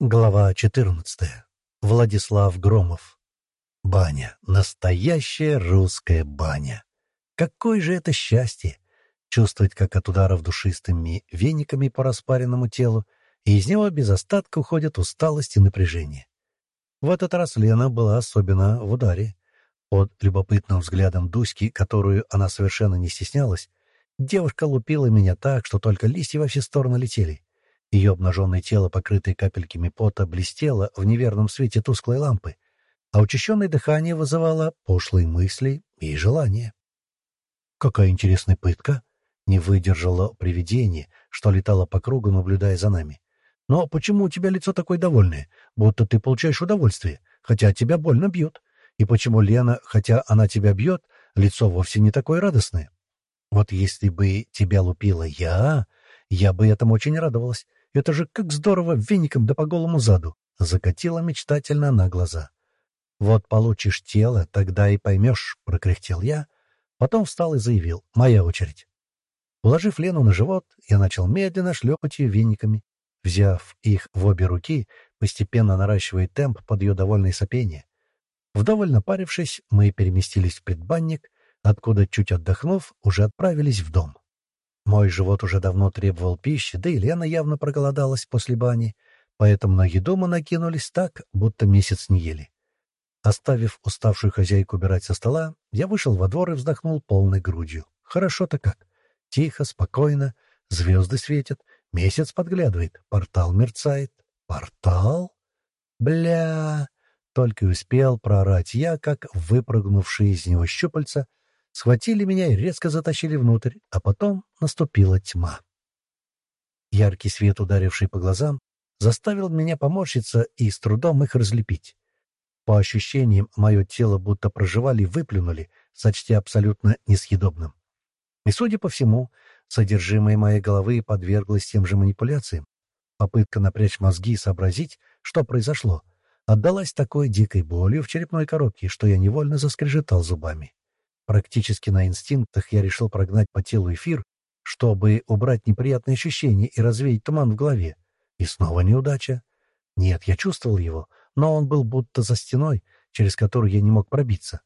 Глава 14. Владислав Громов. Баня. Настоящая русская баня. Какое же это счастье! Чувствовать, как от ударов душистыми вениками по распаренному телу, и из него без остатка уходят усталость и напряжение. В этот раз Лена была особенно в ударе. Под любопытным взглядом Дуськи, которую она совершенно не стеснялась, девушка лупила меня так, что только листья во все стороны летели. Ее обнаженное тело, покрытое капельками пота, блестело в неверном свете тусклой лампы, а учащенное дыхание вызывало пошлые мысли и желания. «Какая интересная пытка!» — не выдержало привидение, что летало по кругу, наблюдая за нами. «Но почему у тебя лицо такое довольное, будто ты получаешь удовольствие, хотя тебя больно бьют? И почему Лена, хотя она тебя бьет, лицо вовсе не такое радостное? Вот если бы тебя лупила я, я бы этому очень радовалась, это же как здорово веником да по голому заду!» — закатила мечтательно на глаза. «Вот получишь тело, тогда и поймешь», — прокряхтел я. Потом встал и заявил. «Моя очередь». Уложив Лену на живот, я начал медленно шлепать ее вениками, взяв их в обе руки, постепенно наращивая темп под ее довольное сопение. Вдоволь напарившись, мы переместились в предбанник, откуда, чуть отдохнув, уже отправились в дом. Мой живот уже давно требовал пищи, да и Лена явно проголодалась после бани, поэтому на еду мы накинулись так, будто месяц не ели. Оставив уставшую хозяйку убирать со стола, я вышел во двор и вздохнул полной грудью. Хорошо-то как. Тихо, спокойно, звезды светят, месяц подглядывает, портал мерцает. Портал? Бля! Только успел проорать я, как выпрыгнувшие из него щупальца схватили меня и резко затащили внутрь, а потом наступила тьма. Яркий свет, ударивший по глазам, заставил меня поморщиться и с трудом их разлепить. По ощущениям, мое тело будто проживали и выплюнули, сочтя абсолютно несъедобным. И, судя по всему, содержимое моей головы подверглось тем же манипуляциям. Попытка напрячь мозги и сообразить, что произошло, отдалась такой дикой болью в черепной коробке, что я невольно заскрежетал зубами. Практически на инстинктах я решил прогнать по телу эфир, чтобы убрать неприятные ощущения и развеять туман в голове. И снова неудача. Нет, я чувствовал его, но он был будто за стеной, через которую я не мог пробиться.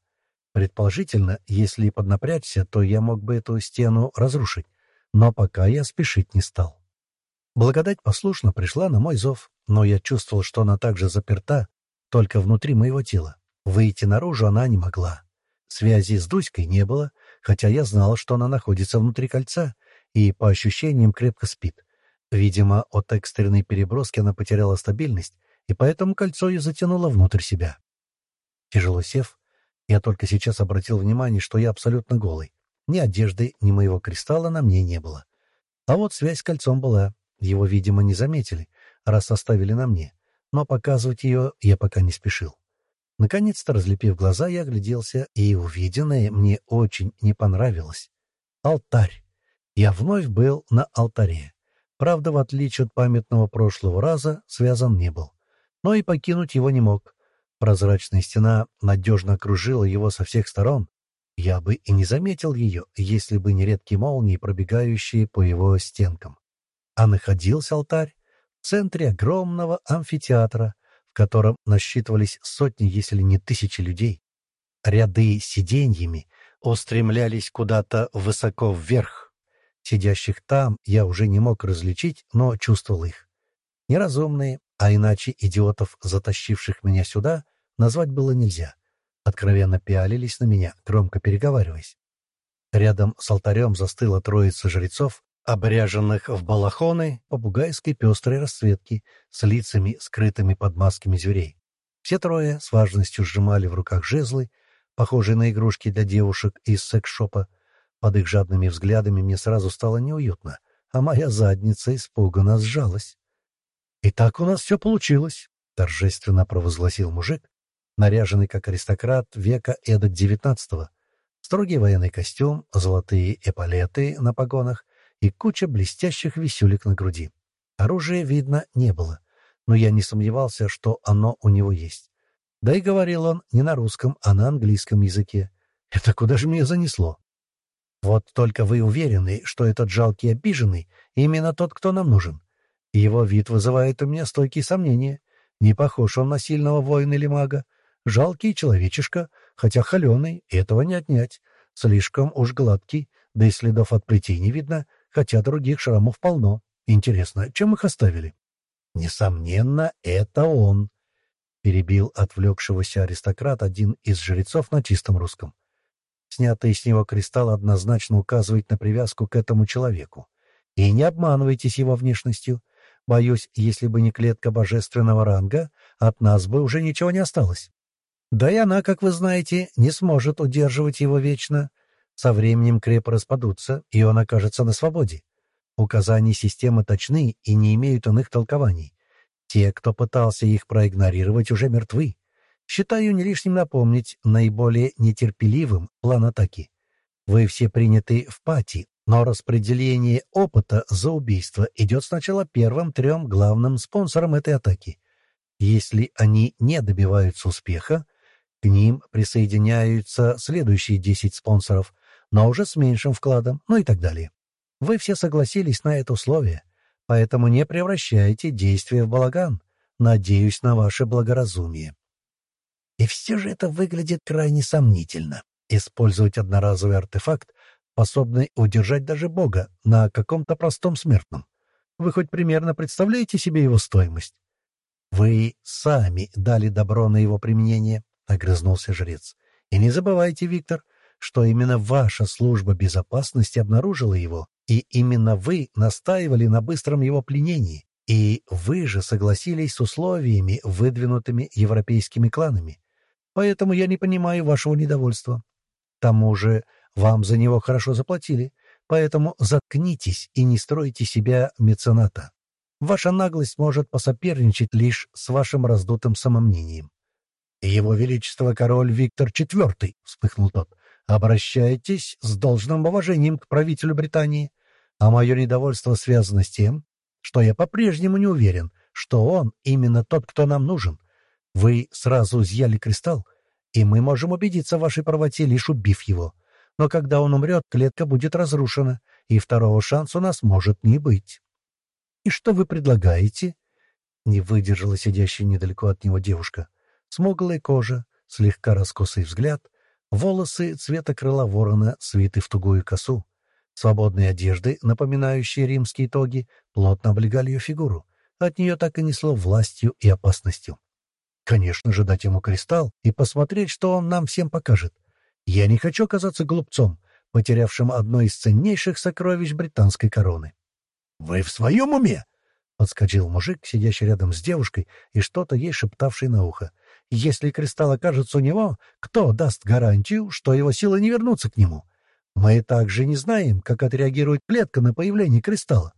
Предположительно, если поднапрячься, то я мог бы эту стену разрушить, но пока я спешить не стал. Благодать послушно пришла на мой зов, но я чувствовал, что она также заперта, только внутри моего тела. Выйти наружу она не могла. Связи с Дуськой не было, хотя я знал, что она находится внутри кольца и, по ощущениям, крепко спит. Видимо, от экстренной переброски она потеряла стабильность, и поэтому кольцо ее затянуло внутрь себя. Тяжело сев, я только сейчас обратил внимание, что я абсолютно голый. Ни одежды, ни моего кристалла на мне не было. А вот связь с кольцом была. Его, видимо, не заметили, раз оставили на мне. Но показывать ее я пока не спешил. Наконец-то, разлепив глаза, я огляделся, и увиденное мне очень не понравилось. Алтарь. Я вновь был на алтаре. Правда, в отличие от памятного прошлого раза, связан не был. Но и покинуть его не мог. Прозрачная стена надежно окружила его со всех сторон. Я бы и не заметил ее, если бы не редкие молнии, пробегающие по его стенкам. А находился алтарь в центре огромного амфитеатра, в котором насчитывались сотни, если не тысячи людей. Ряды сиденьями устремлялись куда-то высоко вверх. Сидящих там я уже не мог различить, но чувствовал их. Неразумные, а иначе идиотов, затащивших меня сюда, назвать было нельзя. Откровенно пялились на меня, громко переговариваясь. Рядом с алтарем застыла троица жрецов обряженных в балахоны попугайской пестрой расцветки с лицами, скрытыми под масками зверей. Все трое с важностью сжимали в руках жезлы, похожие на игрушки для девушек из секс-шопа. Под их жадными взглядами мне сразу стало неуютно, а моя задница испуганно сжалась. «И так у нас все получилось», — торжественно провозгласил мужик, наряженный как аристократ века эдак девятнадцатого. Строгий военный костюм, золотые эполеты на погонах и куча блестящих висюлек на груди. Оружия, видно, не было, но я не сомневался, что оно у него есть. Да и говорил он не на русском, а на английском языке. Это куда же меня занесло? Вот только вы уверены, что этот жалкий обиженный именно тот, кто нам нужен. Его вид вызывает у меня стойкие сомнения. Не похож он на сильного воина или мага. Жалкий человечишка, хотя холеный, этого не отнять. Слишком уж гладкий, да и следов от плетей не видно, хотя других шрамов полно. Интересно, чем их оставили? Несомненно, это он, — перебил отвлекшегося аристократ один из жрецов на чистом русском. Снятый с него кристалл однозначно указывает на привязку к этому человеку. И не обманывайтесь его внешностью. Боюсь, если бы не клетка божественного ранга, от нас бы уже ничего не осталось. Да и она, как вы знаете, не сможет удерживать его вечно. Со временем крепы распадутся, и он окажется на свободе. Указания системы точны и не имеют иных толкований. Те, кто пытался их проигнорировать, уже мертвы. Считаю не лишним напомнить наиболее нетерпеливым план атаки. Вы все приняты в пати, но распределение опыта за убийство идет сначала первым трем главным спонсорам этой атаки. Если они не добиваются успеха, к ним присоединяются следующие 10 спонсоров, но уже с меньшим вкладом, ну и так далее. Вы все согласились на это условие, поэтому не превращайте действия в балаган. Надеюсь на ваше благоразумие. И все же это выглядит крайне сомнительно. Использовать одноразовый артефакт, способный удержать даже Бога на каком-то простом смертном. Вы хоть примерно представляете себе его стоимость? Вы сами дали добро на его применение, — огрызнулся жрец. И не забывайте, Виктор, что именно ваша служба безопасности обнаружила его, и именно вы настаивали на быстром его пленении, и вы же согласились с условиями, выдвинутыми европейскими кланами. Поэтому я не понимаю вашего недовольства. К тому же вам за него хорошо заплатили, поэтому заткнитесь и не стройте себя мецената. Ваша наглость может посоперничать лишь с вашим раздутым самомнением. «Его Величество король Виктор IV», — вспыхнул тот, — «обращайтесь с должным уважением к правителю Британии, а мое недовольство связано с тем, что я по-прежнему не уверен, что он именно тот, кто нам нужен. Вы сразу изъяли кристалл, и мы можем убедиться в вашей правоте, лишь убив его но когда он умрет, клетка будет разрушена, и второго шанса у нас может не быть. — И что вы предлагаете? — не выдержала сидящая недалеко от него девушка. Смуглая кожа, слегка раскосый взгляд, волосы цвета крыла ворона, свиты в тугую косу. Свободные одежды, напоминающие римские тоги, плотно облегали ее фигуру. От нее так и несло властью и опасностью. Конечно же, дать ему кристалл и посмотреть, что он нам всем покажет. Я не хочу оказаться глупцом, потерявшим одно из ценнейших сокровищ британской короны. — Вы в своем уме? — подскочил мужик, сидящий рядом с девушкой и что-то ей шептавший на ухо. — Если кристалл окажется у него, кто даст гарантию, что его силы не вернутся к нему? Мы также не знаем, как отреагирует клетка на появление кристалла.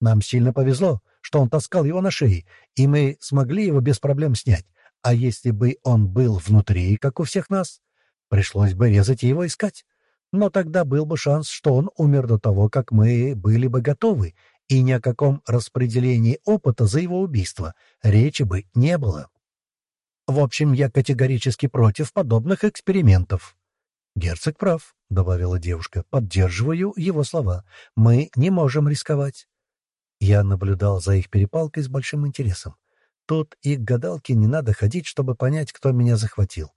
Нам сильно повезло, что он таскал его на шее, и мы смогли его без проблем снять. А если бы он был внутри, как у всех нас, Пришлось бы резать и его искать. Но тогда был бы шанс, что он умер до того, как мы были бы готовы, и ни о каком распределении опыта за его убийство речи бы не было. В общем, я категорически против подобных экспериментов. «Герцог прав», — добавила девушка, — «поддерживаю его слова. Мы не можем рисковать». Я наблюдал за их перепалкой с большим интересом. Тут и к гадалке не надо ходить, чтобы понять, кто меня захватил.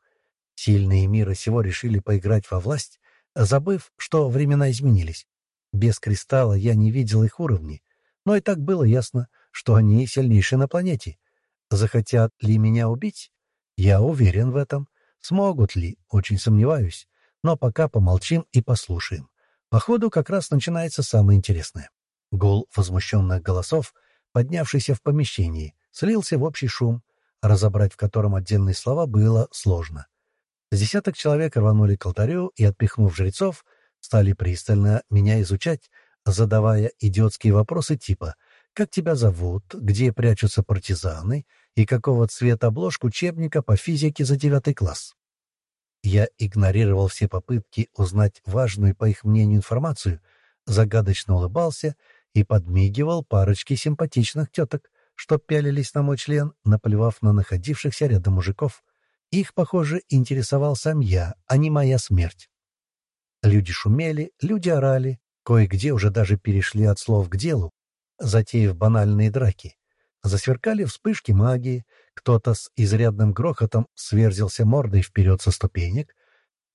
Сильные мира сего решили поиграть во власть, забыв, что времена изменились. Без кристалла я не видел их уровней, но и так было ясно, что они сильнейшие на планете. Захотят ли меня убить? Я уверен в этом. Смогут ли? Очень сомневаюсь. Но пока помолчим и послушаем. Походу, как раз начинается самое интересное. Гул возмущенных голосов, поднявшийся в помещении, слился в общий шум, разобрать в котором отдельные слова было сложно. С десяток человек рванули к алтарю и, отпихнув жрецов, стали пристально меня изучать, задавая идиотские вопросы типа «Как тебя зовут?», «Где прячутся партизаны?» и «Какого цвета обложку учебника по физике за девятый класс?». Я игнорировал все попытки узнать важную, по их мнению, информацию, загадочно улыбался и подмигивал парочке симпатичных теток, что пялились на мой член, наплевав на находившихся рядом мужиков. Их, похоже, интересовал сам я, а не моя смерть. Люди шумели, люди орали, кое-где уже даже перешли от слов к делу. Затеяв банальные драки. Засверкали вспышки магии, кто-то с изрядным грохотом сверзился мордой вперед со ступенек,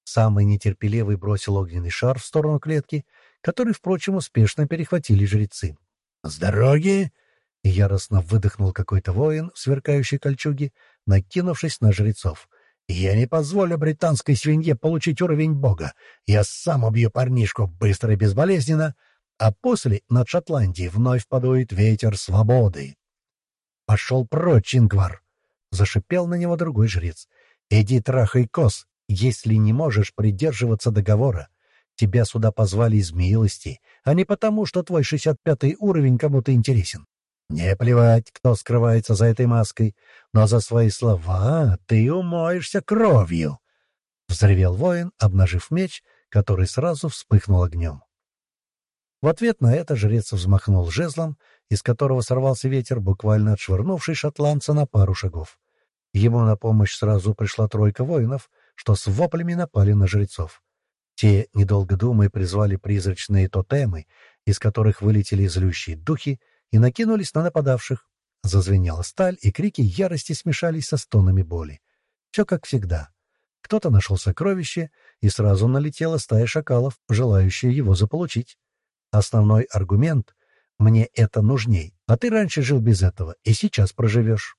самый нетерпеливый бросил огненный шар в сторону клетки, который, впрочем, успешно перехватили жрецы. «С дороги!» — яростно выдохнул какой-то воин в сверкающей кольчуге, накинувшись на жрецов. «Я не позволю британской свинье получить уровень бога. Я сам убью парнишку быстро и безболезненно, а после над Шотландией вновь подует ветер свободы». «Пошел прочь, Ингвар!» — зашипел на него другой жрец. «Иди трахай кос, если не можешь придерживаться договора. Тебя сюда позвали из милости, а не потому, что твой 65-й уровень кому-то интересен. Не плевать, кто скрывается за этой маской, но за свои слова ты умоешься кровью!» Взревел воин, обнажив меч, который сразу вспыхнул огнем. В ответ на это жрец взмахнул жезлом, из которого сорвался ветер, буквально отшвырнувший шотландца на пару шагов. Ему на помощь сразу пришла тройка воинов, что с воплями напали на жрецов. Те, недолго думая, призвали призрачные тотемы, из которых вылетели злющие духи, и накинулись на нападавших. Зазвенела сталь, и крики ярости смешались со стонами боли. Все как всегда. Кто-то нашел сокровище, и сразу налетела стая шакалов, желающая его заполучить. Основной аргумент — «мне это нужней, а ты раньше жил без этого, и сейчас проживешь».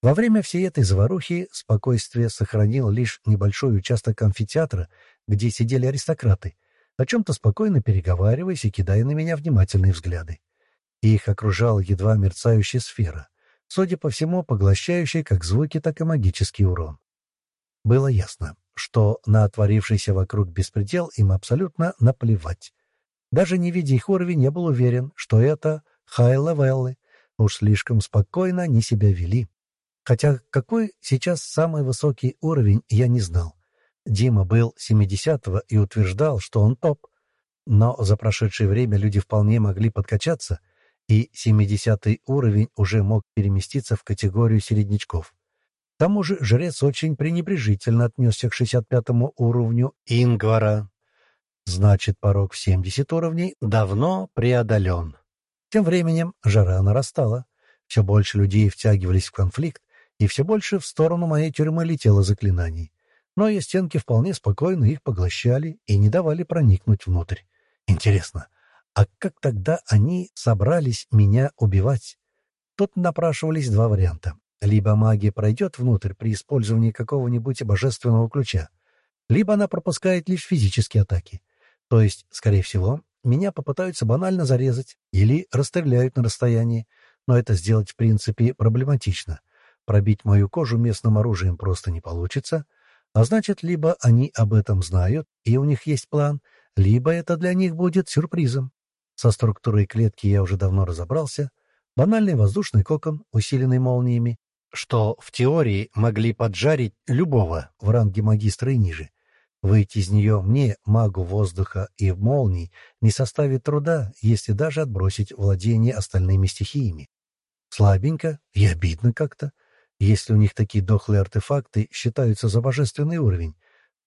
Во время всей этой заварухи спокойствие сохранил лишь небольшой участок амфитеатра, где сидели аристократы, о чем-то спокойно переговариваясь и кидая на меня внимательные взгляды. Их окружала едва мерцающая сфера, судя по всему, поглощающая как звуки, так и магический урон. Было ясно, что на отворившийся вокруг беспредел им абсолютно наплевать. Даже не видя их уровень, я был уверен, что это high-level ы. Уж слишком спокойно они себя вели. Хотя какой сейчас самый высокий уровень, я не знал. Дима был 70-го и утверждал, что он топ. Но за прошедшее время люди вполне могли подкачаться, и 70-й уровень уже мог переместиться в категорию середнячков. К тому же жрец очень пренебрежительно отнесся к 65-му уровню Ингвара. Значит, порог в 70 уровней давно преодолен. Тем временем жара нарастала. Все больше людей втягивались в конфликт, и все больше в сторону моей тюрьмы летело заклинаний. Но ее стенки вполне спокойно их поглощали и не давали проникнуть внутрь. Интересно, а как тогда они собрались меня убивать? Тут напрашивались два варианта. Либо магия пройдет внутрь при использовании какого-нибудь божественного ключа, либо она пропускает лишь физические атаки. То есть, скорее всего, меня попытаются банально зарезать или расстреляют на расстоянии, но это сделать в принципе проблематично. Пробить мою кожу местным оружием просто не получится, а значит, либо они об этом знают, и у них есть план, либо это для них будет сюрпризом. Со структурой клетки я уже давно разобрался. Банальный воздушный кокон, усиленный молниями, что в теории могли поджарить любого в ранге магистра и ниже. Выйти из нее мне, магу воздуха и молний, не составит труда, если даже отбросить владение остальными стихиями. Слабенько и обидно как-то. Если у них такие дохлые артефакты считаются за божественный уровень,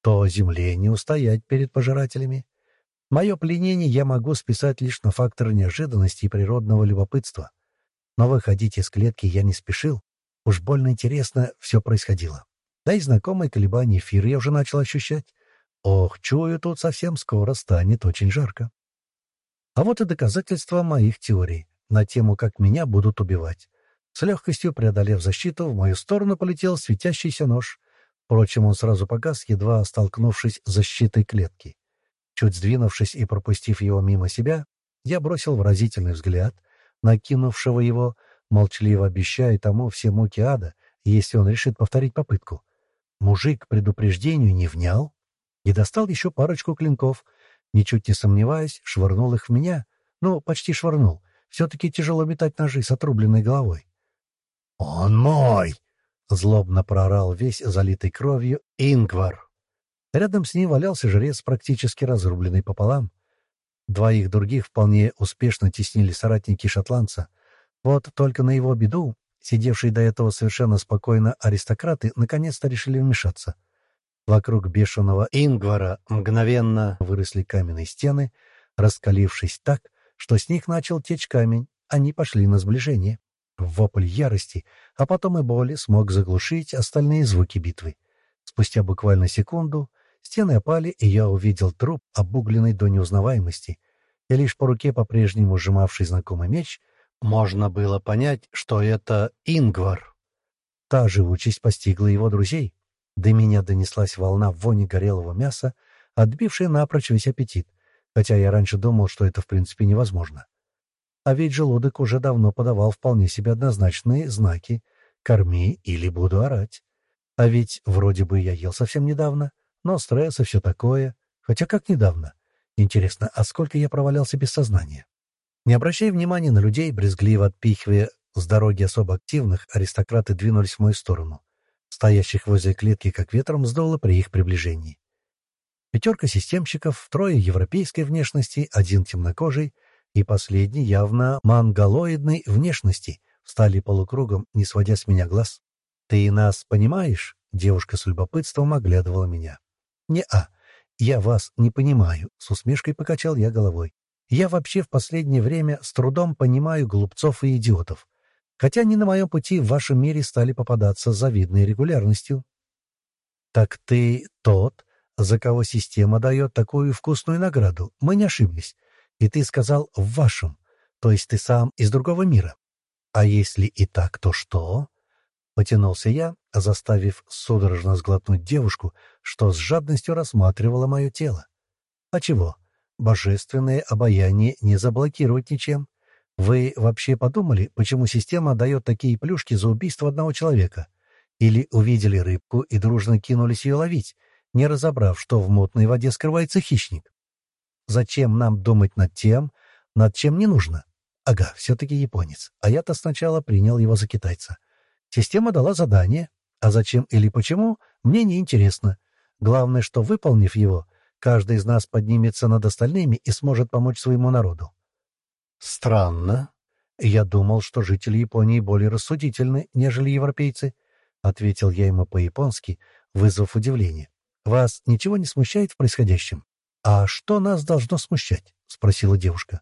то Земле не устоять перед пожирателями. Мое пленение я могу списать лишь на фактор неожиданности и природного любопытства. Но выходить из клетки я не спешил. Уж больно интересно все происходило. Да и знакомые колебания эфира я уже начал ощущать. Ох, чую, тут совсем скоро станет очень жарко. А вот и доказательства моих теорий на тему, как меня будут убивать. С легкостью преодолев защиту, в мою сторону полетел светящийся нож. Впрочем, он сразу погас, едва столкнувшись с защитой клетки. Чуть сдвинувшись и пропустив его мимо себя, я бросил выразительный взгляд, накинувшего его, молчаливо обещая тому все муки ада, если он решит повторить попытку. Мужик предупреждению не внял и достал еще парочку клинков, ничуть не сомневаясь, швырнул их в меня. Ну, почти швырнул. Все-таки тяжело метать ножи с отрубленной головой. «Он мой!» — злобно проорал весь залитый кровью Ингвар. Рядом с ним валялся жрец, практически разрубленный пополам. Двоих других вполне успешно теснили соратники шотландца. Вот только на его беду сидевшие до этого совершенно спокойно аристократы наконец-то решили вмешаться. Вокруг бешеного Ингвара мгновенно выросли каменные стены, раскалившись так, что с них начал течь камень, они пошли на сближение. Вопль ярости, а потом и боли смог заглушить остальные звуки битвы. Спустя буквально секунду стены опали, и я увидел труп, обугленный до неузнаваемости, и лишь по руке, по-прежнему сжимавший знакомый меч, можно было понять, что это Ингвар. Та же участь постигла его друзей. До меня донеслась волна вони горелого мяса, отбившая напрочь весь аппетит, хотя я раньше думал, что это в принципе невозможно. А ведь желудок уже давно подавал вполне себе однозначные знаки «корми или буду орать». А ведь вроде бы я ел совсем недавно, но стресс и все такое. Хотя как недавно? Интересно, а сколько я провалялся без сознания? Не обращая внимания на людей, брезгливо отпихивая с дороги особо активных, аристократы двинулись в мою сторону. Стоящих возле клетки как ветром сдуло при их приближении. Пятерка системщиков, трое европейской внешности, один темнокожий и последний явно монголоидной внешности встали полукругом, не сводя с меня глаз. «Ты нас понимаешь?» — девушка с любопытством оглядывала меня. «Не-а, я вас не понимаю», — с усмешкой покачал я головой. «Я вообще в последнее время с трудом понимаю глупцов и идиотов, хотя они на моем пути в вашем мире стали попадаться с завидной регулярностью». «Так ты тот, за кого система дает такую вкусную награду. Мы не ошиблись. И ты сказал «в вашем», то есть ты сам из другого мира. А если и так, то что? Потянулся я, заставив судорожно сглотнуть девушку, что с жадностью рассматривала мое тело. А чего? Божественное обаяние не заблокировать ничем. Вы вообще подумали, почему система дает такие плюшки за убийство одного человека? Или увидели рыбку и дружно кинулись ее ловить, не разобрав, что в мутной воде скрывается хищник. Зачем нам думать над тем, над чем не нужно? Ага, все-таки японец, а я-то сначала принял его за китайца. Система дала задание, а зачем или почему, мне не интересно. Главное, что, выполнив его, каждый из нас поднимется над остальными и сможет помочь своему народу. Странно. Я думал, что жители Японии более рассудительны, нежели европейцы, — ответил я ему по-японски, вызвав удивление. Вас ничего не смущает в происходящем? А что нас должно смущать? — спросила девушка.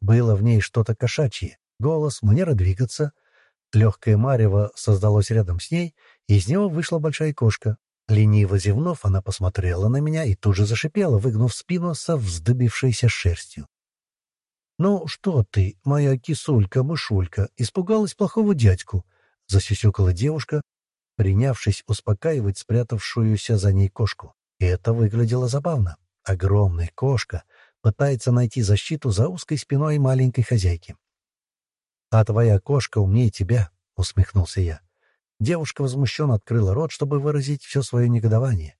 Было в ней что-то кошачье. Голос, манера двигаться. Легкое марево создалось рядом с ней, и из него вышла большая кошка. Лениво зевнув, она посмотрела на меня и тут же зашипела, выгнув спину со вздыбившейся шерстью. «Ну что ты, моя кисулька-мышулька, испугалась плохого дядьку?» — засюсюкала девушка, принявшись успокаивать спрятавшуюся за ней кошку. И это выглядело забавно. Огромная кошка пытается найти защиту за узкой спиной маленькой хозяйки. «А твоя кошка умнее тебя», — усмехнулся я. Девушка возмущенно открыла рот, чтобы выразить все свое негодование.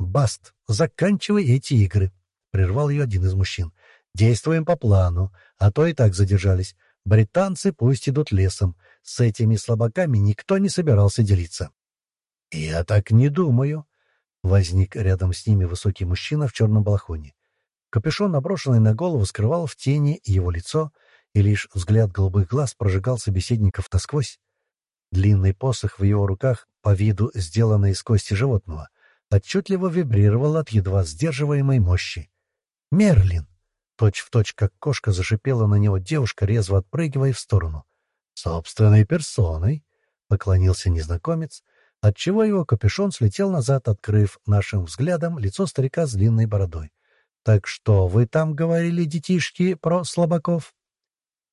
«Баст, заканчивай эти игры», — прервал ее один из мужчин. «Действуем по плану, а то и так задержались. Британцы пусть идут лесом. С этими слабаками никто не собирался делиться. «Я так не думаю», — возник рядом с ними высокий мужчина в черном балахоне. Капюшон, наброшенный на голову, скрывал в тени его лицо, и лишь взгляд голубых глаз прожигал собеседников насквозь. Длинный посох в его руках, по виду сделанный из кости животного, отчетливо вибрировал от едва сдерживаемой мощи. «Мерлин!» Точь в точь, как кошка, зашипела на него девушка, резво отпрыгивая в сторону. «Собственной персоной!» — поклонился незнакомец, отчего его капюшон слетел назад, открыв нашим взглядом лицо старика с длинной бородой. «Так что вы там говорили, детишки, про слабаков?»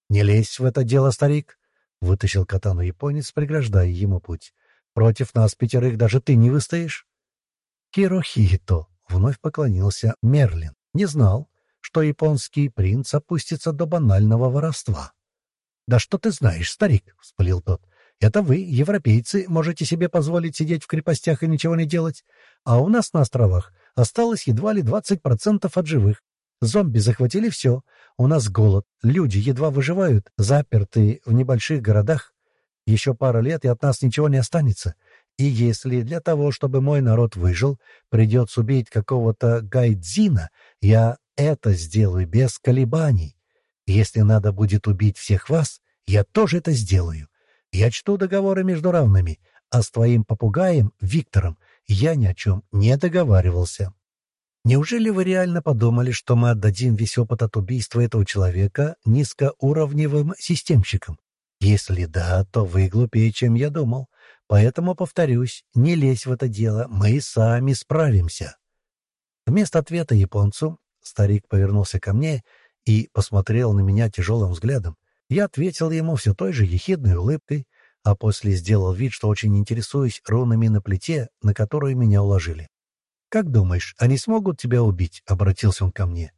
«Не лезь в это дело, старик!» — вытащил катану японец, преграждая ему путь. «Против нас пятерых даже ты не выстоишь!» «Кирохито!» — вновь поклонился Мерлин. «Не знал, что японский принц опустится до банального воровства. «Да что ты знаешь, старик?» — вспылил тот. «Это вы, европейцы, можете себе позволить сидеть в крепостях и ничего не делать, а у нас на островах осталось едва ли 20% от живых. Зомби захватили все. У нас голод, люди едва выживают, запертые в небольших городах. Еще пара лет, и от нас ничего не останется. И если для того, чтобы мой народ выжил, придется убить какого-то гайдзина, я это сделаю без колебаний. Если надо будет убить всех вас, я тоже это сделаю. Я чту договоры между равными, а с твоим попугаем, Виктором, я ни о чем не договаривался. Неужели вы реально подумали, что мы отдадим весь опыт от убийства этого человека низкоуровневым системщикам? Если да, то вы глупее, чем я думал. Поэтому, повторюсь, не лезь в это дело, мы сами справимся. Вместо ответа японцу старик повернулся ко мне и посмотрел на меня тяжелым взглядом. Я ответил ему все той же ехидной улыбкой, а после сделал вид, что очень интересуюсь рунами на плите, на которую меня уложили. «Как думаешь, они смогут тебя убить?» — обратился он ко мне.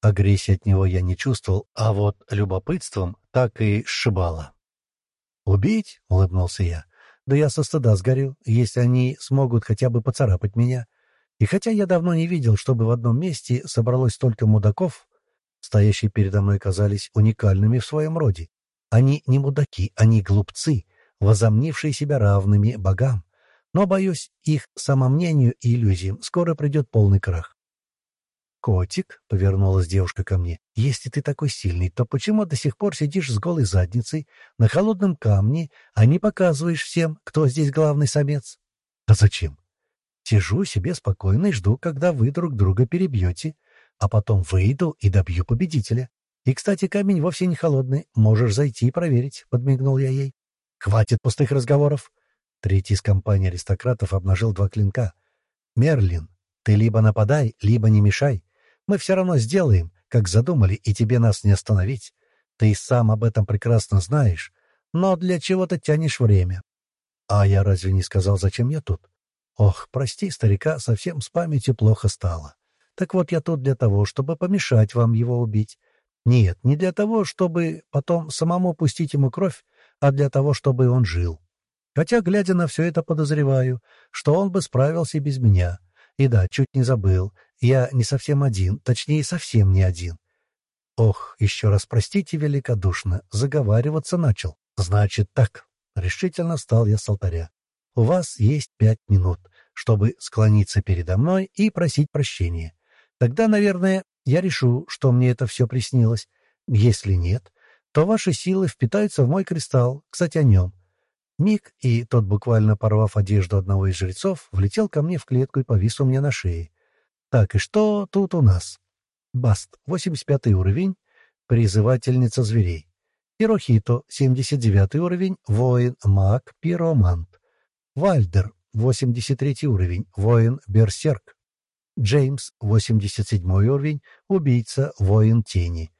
Агрессии от него я не чувствовал, а вот любопытством так и сшибало. «Убить?» — улыбнулся я. «Да я со стыда сгорю, если они смогут хотя бы поцарапать меня. И хотя я давно не видел, чтобы в одном месте собралось столько мудаков, стоящие передо мной казались уникальными в своем роде. Они не мудаки, они глупцы, возомнившие себя равными богам. Но, боюсь, их самомнению и иллюзиям скоро придет полный крах. «Котик», — повернулась девушка ко мне, — «если ты такой сильный, то почему до сих пор сидишь с голой задницей на холодном камне, а не показываешь всем, кто здесь главный самец?» «А зачем?» «Сижу себе спокойно и жду, когда вы друг друга перебьете, а потом выйду и добью победителя. И, кстати, камень вовсе не холодный, можешь зайти и проверить», — подмигнул я ей. «Хватит пустых разговоров!» Третий из компании аристократов обнажил два клинка. «Мерлин, ты либо нападай, либо не мешай. Мы все равно сделаем, как задумали, и тебе нас не остановить. Ты сам об этом прекрасно знаешь, но для чего ты тянешь время?» «А я разве не сказал, зачем я тут?» «Ох, прости, старика, совсем с памятью плохо стало. Так вот, я тут для того, чтобы помешать вам его убить. Нет, не для того, чтобы потом самому пустить ему кровь, а для того, чтобы он жил. Хотя, глядя на все это, подозреваю, что он бы справился без меня. И да, чуть не забыл, я не совсем один, точнее, совсем не один. Ох, еще раз простите великодушно, заговариваться начал. Значит так, решительно встал я с алтаря. У вас есть пять минут, чтобы склониться передо мной и просить прощения. Тогда, наверное, я решу, что мне это все приснилось. Если нет, то ваши силы впитаются в мой кристалл. Кстати, о нем. Миг, и тот, буквально порвав одежду одного из жрецов, влетел ко мне в клетку и повис у меня на шее. Так, и что тут у нас? Баст, 85 уровень, призывательница зверей. Пирохито, 79 уровень, воин, маг, пиромант. Вальдер, 83 уровень, воин, берсерк. Джеймс, 87 уровень, убийца, воин тени.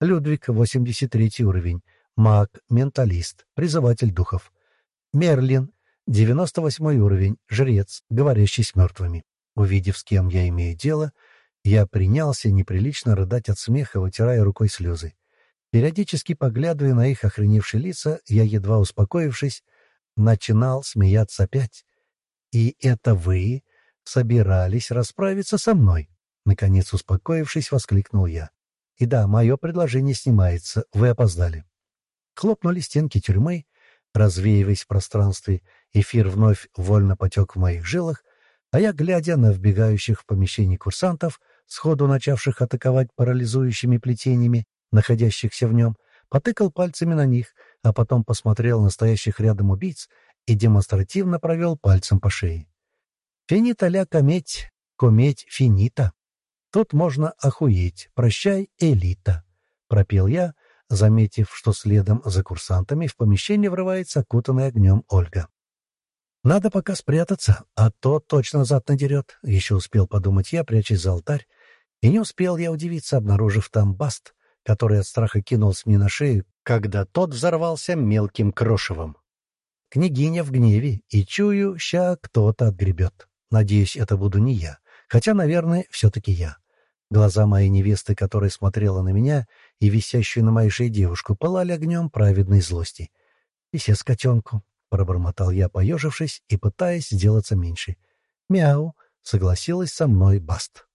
Людвиг, 83 уровень. Маг, менталист, призыватель духов. Мерлин, 98 уровень, жрец, говорящий с мертвыми. Увидев, с кем я имею дело, я принялся неприлично рыдать от смеха, вытирая рукой слезы. Периодически поглядывая на их охреневшие лица, я, едва успокоившись, начинал смеяться опять. «И это вы собирались расправиться со мной?» Наконец, успокоившись, воскликнул я. И да, мое предложение снимается, вы опоздали. Хлопнули стенки тюрьмы, развеиваясь в пространстве, эфир вновь вольно потек в моих жилах, а я, глядя на вбегающих в помещение курсантов, сходу начавших атаковать парализующими плетениями, находящихся в нем, потыкал пальцами на них, а потом посмотрел на стоящих рядом убийц и демонстративно провел пальцем по шее. «Финита ля кометь, кометь финита». Тут можно охуеть. Прощай, элита!» — пропел я, заметив, что следом за курсантами в помещение врывается окутанный огнем Ольга. «Надо пока спрятаться, а то точно зад надерет», — еще успел подумать я, прячась за алтарь, и не успел я удивиться, обнаружив там баст, который от страха кинулся мне на шею, когда тот взорвался мелким крошевом. Княгиня в гневе, и чую, ща кто-то отгребет. Надеюсь, это буду не я, хотя, наверное, все-таки я. Глаза моей невесты, которая смотрела на меня и висящую на моей шее девушку, пылали огнем праведной злости. «Писец котенку», — пробормотал я, поежившись и пытаясь сделаться меньше. «Мяу», — согласилась со мной Баст.